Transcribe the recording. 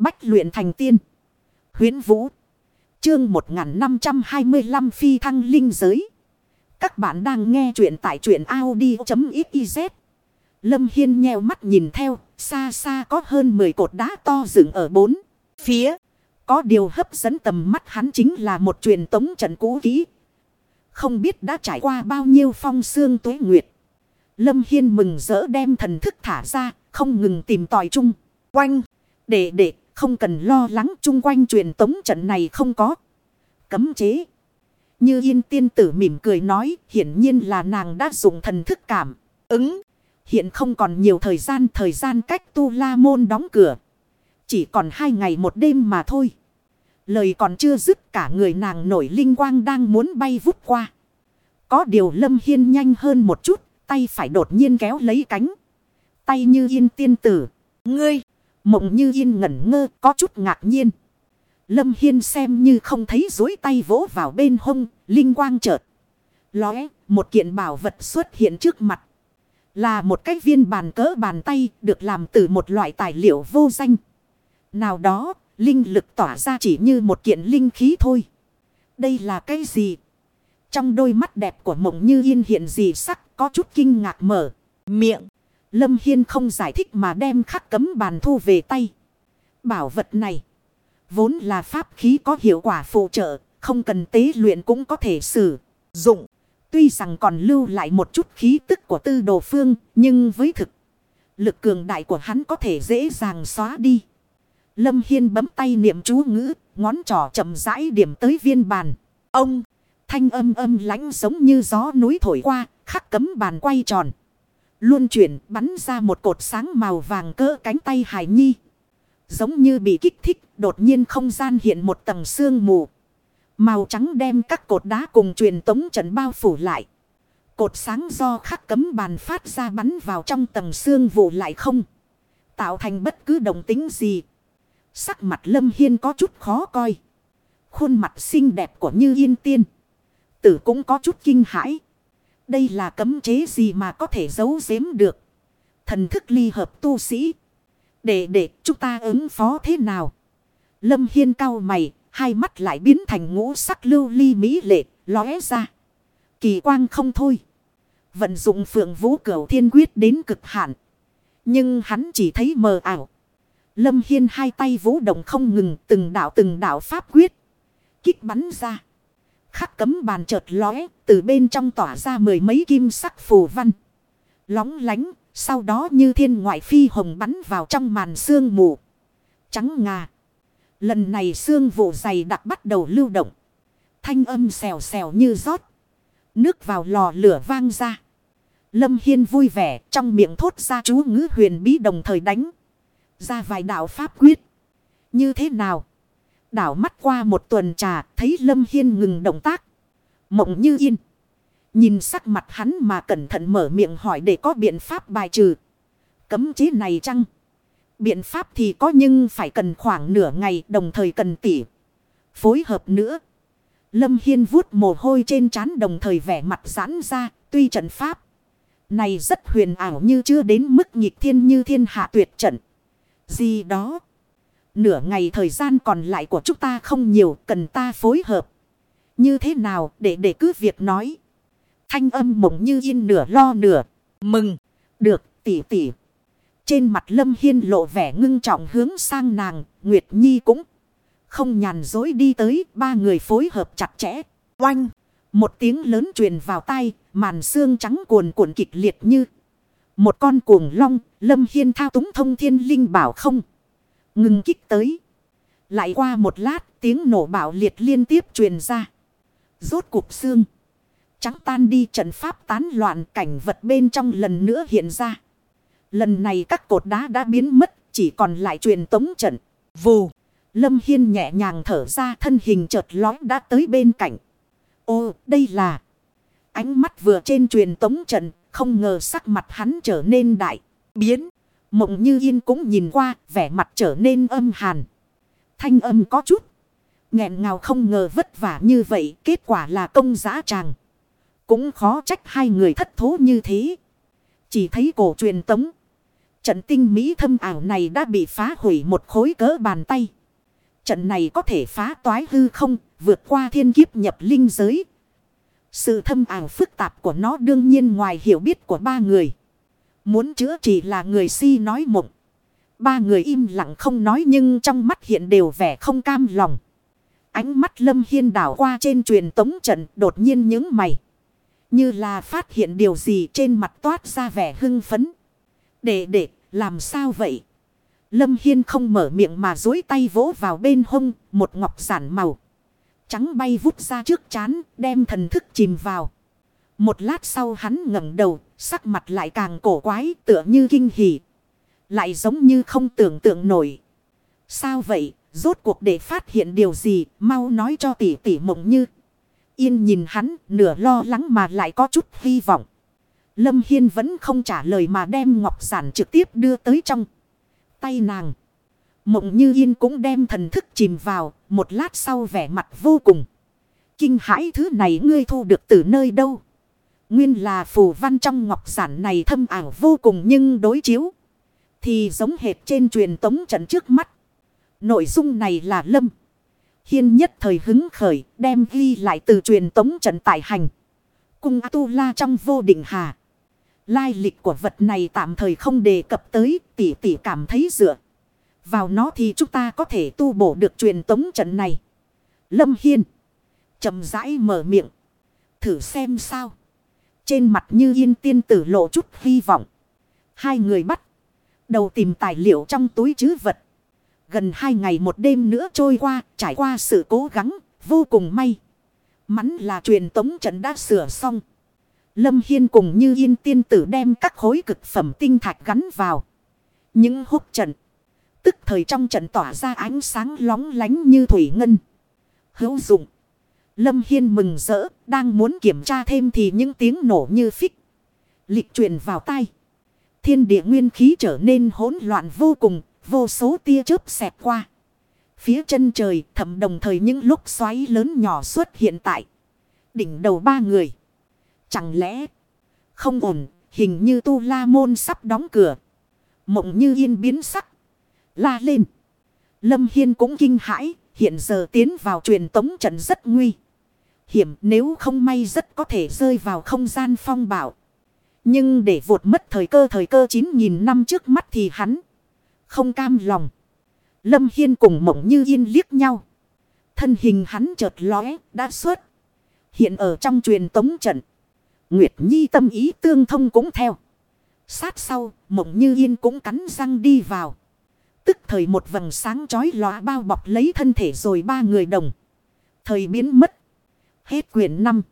Bách luyện thành tiên. Huyến Vũ. Chương 1525 phi thăng linh giới. Các bạn đang nghe truyện tại truyện Audi.xyz. Lâm Hiên nheo mắt nhìn theo. Xa xa có hơn 10 cột đá to dựng ở bốn phía. Có điều hấp dẫn tầm mắt hắn chính là một truyền tống trận cũ kỹ. Không biết đã trải qua bao nhiêu phong xương tuế nguyệt. Lâm Hiên mừng rỡ đem thần thức thả ra. Không ngừng tìm tòi chung. Quanh. Để để không cần lo lắng chung quanh truyền tống trận này không có. Cấm chế. Như yên tiên tử mỉm cười nói. Hiển nhiên là nàng đã dùng thần thức cảm. Ứng. Hiện không còn nhiều thời gian. Thời gian cách tu la môn đóng cửa. Chỉ còn hai ngày một đêm mà thôi. Lời còn chưa dứt, cả người nàng nổi linh quang đang muốn bay vút qua. Có điều lâm hiên nhanh hơn một chút. Tay phải đột nhiên kéo lấy cánh. Tay như yên tiên tử. Ngươi. Mộng như yên ngẩn ngơ có chút ngạc nhiên. Lâm Hiên xem như không thấy dối tay vỗ vào bên hông, linh quang chợt. Lóe, một kiện bảo vật xuất hiện trước mặt. Là một cái viên bàn cỡ bàn tay được làm từ một loại tài liệu vô danh. Nào đó, linh lực tỏa ra chỉ như một kiện linh khí thôi. Đây là cái gì? Trong đôi mắt đẹp của mộng như yên hiện gì sắc có chút kinh ngạc mở. Miệng. Lâm Hiên không giải thích mà đem khắc cấm bàn thu về tay. Bảo vật này. Vốn là pháp khí có hiệu quả phụ trợ. Không cần tế luyện cũng có thể sử dụng. Tuy rằng còn lưu lại một chút khí tức của tư đồ phương. Nhưng với thực. Lực cường đại của hắn có thể dễ dàng xóa đi. Lâm Hiên bấm tay niệm chú ngữ. Ngón trỏ chậm rãi điểm tới viên bàn. Ông. Thanh âm âm lãnh giống như gió núi thổi qua. Khắc cấm bàn quay tròn. Luôn chuyển, bắn ra một cột sáng màu vàng cỡ cánh tay Hải Nhi. Giống như bị kích thích, đột nhiên không gian hiện một tầng sương mù. Màu trắng đem các cột đá cùng truyền tống trận bao phủ lại. Cột sáng do khắc cấm bàn phát ra bắn vào trong tầng xương vụ lại không. Tạo thành bất cứ đồng tính gì. Sắc mặt Lâm Hiên có chút khó coi. Khuôn mặt xinh đẹp của Như Yên Tiên. Tử cũng có chút kinh hãi. Đây là cấm chế gì mà có thể giấu giếm được. Thần thức ly hợp tu sĩ. Để để, chúng ta ứng phó thế nào. Lâm Hiên cao mày. Hai mắt lại biến thành ngũ sắc lưu ly mỹ lệ. Lóe ra. Kỳ quang không thôi. Vận dụng phượng vũ cửu thiên quyết đến cực hạn. Nhưng hắn chỉ thấy mờ ảo. Lâm Hiên hai tay vũ động không ngừng, từng đạo từng đạo pháp quyết. Kích bắn ra. Khắc cấm bàn chợt lóe, từ bên trong tỏa ra mười mấy kim sắc phù văn. Lóng lánh, sau đó như thiên ngoại phi hồng bắn vào trong màn sương mù. Trắng ngà. Lần này sương vụ dày đặc bắt đầu lưu động. Thanh âm xèo xèo như rót. Nước vào lò lửa vang ra. Lâm Hiên vui vẻ trong miệng thốt ra chú ngữ huyền bí đồng thời đánh. Ra vài đạo pháp quyết. Như thế nào? Đảo mắt qua một tuần trà, thấy Lâm Hiên ngừng động tác. Mộng như yên. Nhìn sắc mặt hắn mà cẩn thận mở miệng hỏi để có biện pháp bài trừ. Cấm chế này chăng? Biện pháp thì có nhưng phải cần khoảng nửa ngày đồng thời cần tỉ. Phối hợp nữa. Lâm Hiên vuốt mồ hôi trên trán đồng thời vẻ mặt giãn ra. Tuy trận pháp này rất huyền ảo như chưa đến mức nhịp thiên như thiên hạ tuyệt trận. Gì đó. Nửa ngày thời gian còn lại của chúng ta không nhiều, cần ta phối hợp. Như thế nào để để cứ việc nói. Thanh âm mộng như yên nửa lo nửa. Mừng. Được, tỉ tỉ. Trên mặt Lâm Hiên lộ vẻ ngưng trọng hướng sang nàng. Nguyệt Nhi cũng không nhàn dối đi tới. Ba người phối hợp chặt chẽ. Oanh. Một tiếng lớn truyền vào tay. Màn xương trắng cuồn cuộn kịch liệt như. Một con cuồng long. Lâm Hiên thao túng thông thiên linh bảo không. Ngừng kích tới. Lại qua một lát, tiếng nổ bạo liệt liên tiếp truyền ra. Rốt cục xương. Trắng tan đi, trận pháp tán loạn, cảnh vật bên trong lần nữa hiện ra. Lần này các cột đá đã biến mất, chỉ còn lại truyền tống trận. Vù. Lâm Hiên nhẹ nhàng thở ra, thân hình chợt lói đã tới bên cạnh. Ô, đây là. Ánh mắt vừa trên truyền tống trận, không ngờ sắc mặt hắn trở nên đại. Biến. Mộng như yên cũng nhìn qua, vẻ mặt trở nên âm hàn. Thanh âm có chút. nghẹn ngào không ngờ vất vả như vậy, kết quả là công giá tràng. Cũng khó trách hai người thất thố như thế. Chỉ thấy cổ truyền tống. Trận tinh mỹ thâm ảo này đã bị phá hủy một khối cỡ bàn tay. Trận này có thể phá toái hư không, vượt qua thiên kiếp nhập linh giới. Sự thâm ảo phức tạp của nó đương nhiên ngoài hiểu biết của ba người. Muốn chữa chỉ là người si nói mộng. Ba người im lặng không nói nhưng trong mắt hiện đều vẻ không cam lòng. Ánh mắt Lâm Hiên đảo qua trên truyền tống trận đột nhiên những mày. Như là phát hiện điều gì trên mặt toát ra vẻ hưng phấn. Để để, làm sao vậy? Lâm Hiên không mở miệng mà dối tay vỗ vào bên hông, một ngọc giản màu. Trắng bay vút ra trước chán, đem thần thức chìm vào. Một lát sau hắn ngẩng đầu, sắc mặt lại càng cổ quái, tựa như kinh hỉ. Lại giống như không tưởng tượng nổi. Sao vậy, rốt cuộc để phát hiện điều gì, mau nói cho tỷ tỷ mộng như. Yên nhìn hắn, nửa lo lắng mà lại có chút hy vọng. Lâm Hiên vẫn không trả lời mà đem ngọc giản trực tiếp đưa tới trong tay nàng. Mộng như yên cũng đem thần thức chìm vào, một lát sau vẻ mặt vô cùng. Kinh hãi thứ này ngươi thu được từ nơi đâu? Nguyên là phù văn trong ngọc giản này thâm ảo vô cùng nhưng đối chiếu. Thì giống hệt trên truyền tống trận trước mắt. Nội dung này là lâm. Hiên nhất thời hứng khởi, đem ghi lại từ truyền tống trận tại hành. Cung A-tu-la trong vô định hà. Lai lịch của vật này tạm thời không đề cập tới, tỷ tỷ cảm thấy dựa. Vào nó thì chúng ta có thể tu bổ được truyền tống trận này. Lâm Hiên. chậm rãi mở miệng. Thử xem sao. Trên mặt như yên tiên tử lộ chút hy vọng. Hai người bắt. Đầu tìm tài liệu trong túi chứ vật. Gần hai ngày một đêm nữa trôi qua. Trải qua sự cố gắng. Vô cùng may. Mắn là truyền tống trận đã sửa xong. Lâm Hiên cùng như yên tiên tử đem các khối cực phẩm tinh thạch gắn vào. Những hút trận. Tức thời trong trận tỏa ra ánh sáng lóng lánh như thủy ngân. Hữu dụng. Lâm Hiên mừng rỡ, đang muốn kiểm tra thêm thì những tiếng nổ như phích. Lịch truyền vào tay. Thiên địa nguyên khí trở nên hỗn loạn vô cùng, vô số tia chớp xẹt qua. Phía chân trời Thậm đồng thời những lúc xoáy lớn nhỏ xuất hiện tại. Đỉnh đầu ba người. Chẳng lẽ không ổn, hình như tu la môn sắp đóng cửa. Mộng như yên biến sắc. La lên. Lâm Hiên cũng kinh hãi, hiện giờ tiến vào truyền tống trận rất nguy. Hiểm nếu không may rất có thể rơi vào không gian phong bảo. Nhưng để vụt mất thời cơ thời cơ 9.000 năm trước mắt thì hắn không cam lòng. Lâm Hiên cùng mộng như yên liếc nhau. Thân hình hắn chợt lóe, đã xuất. Hiện ở trong truyền tống trận. Nguyệt Nhi tâm ý tương thông cũng theo. Sát sau, mộng như yên cũng cắn răng đi vào. Tức thời một vầng sáng chói lóa bao bọc lấy thân thể rồi ba người đồng. Thời biến mất. Hết quyển 5.